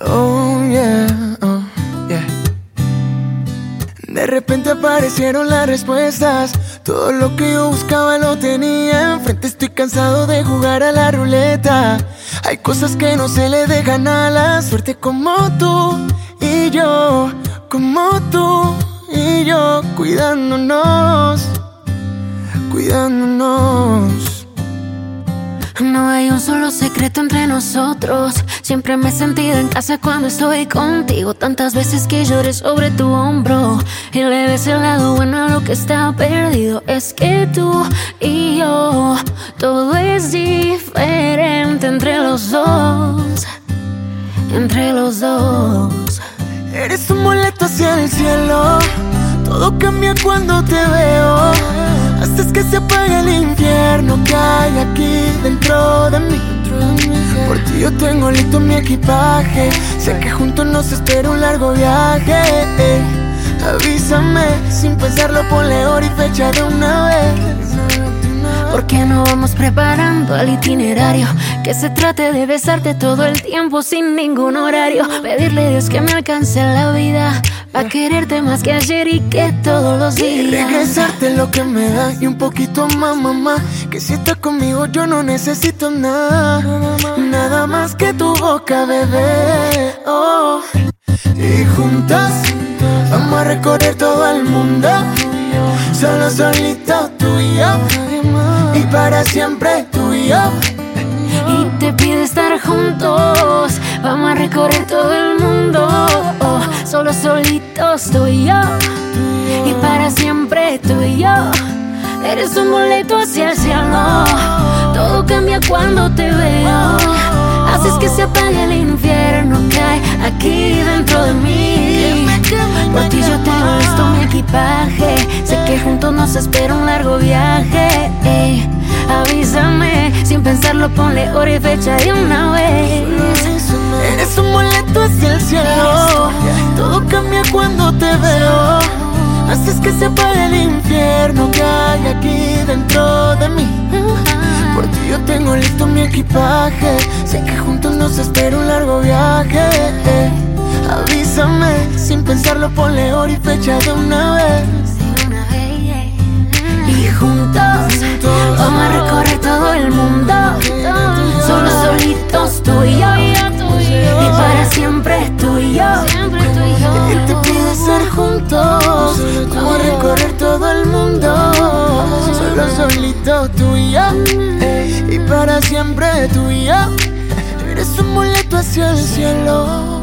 Oh, yeah, oh, yeah. De repente aparecieron las respuestas. Todo lo que yo buscaba lo tenía enfrente. Estoy cansado de jugar a la ruleta. Hay cosas que no se le dejan a la suerte como tú y yo, como tú y yo, cuidándonos, secreto entre nosotros. Siempre me he sentido en casa cuando estoy contigo. Tantas veces que lloré sobre tu hombro. Y le ves el lado bueno a lo que está perdido. Es que tú y yo, todo es diferente entre los dos. Entre los dos. Eres un boleto hacia el cielo. Todo cambia cuando te veo. Haces que se apague el infierno que hay aquí equipaje. Sé que juntos nos espera un largo viaje. Avísame, sin pensarlo, ponle hora y fecha de una vez. ¿Por qué no vamos preparando el itinerario? Que se trate de besarte todo el tiempo sin ningún horario. Pedirle a Dios que me alcance la vida. Pa' quererte más que ayer y que todos los Y días. regresarte lo que me da y un poquito más, mamá. Que si estás conmigo yo no necesito nada. Más que tu boca, bebé. Oh. Y juntas vamos a recorrer todo el mundo. Solo solito tú y yo. Y para siempre tú y yo. Y te pide estar juntos. Vamos a recorrer todo el mundo. Oh, solo solitos tú y yo. Y para siempre tú y yo. Eres un boleto hacia el cielo. Todo cambia cuando te veo. Haces que se apague el infierno que hay aquí dentro de mí. Por ti yo tengo listo mi equipaje. Sé que juntos nos espera un largo viaje. Avísame, sin pensarlo, ponle hora y fecha de una vez. Eres un boleto hacia el cielo. Todo cambia cuando te veo. Haces que se apague el infierno que hay aquí dentro de mí. Yo tengo listo mi equipaje. Sé que juntos nos espera un largo viaje. Avísame, sin pensarlo, ponle hora y fecha de una vez. Y juntos vamos a recorrer todo el mundo. Solo solitos tú y yo. Y para siempre tú y yo. Te pido ser juntos. Vamos a recorrer todo el mundo. Solo solito tú y yo. Siempre yo. Eres un boleto hacia el cielo.